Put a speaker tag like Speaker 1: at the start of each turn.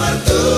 Speaker 1: Asa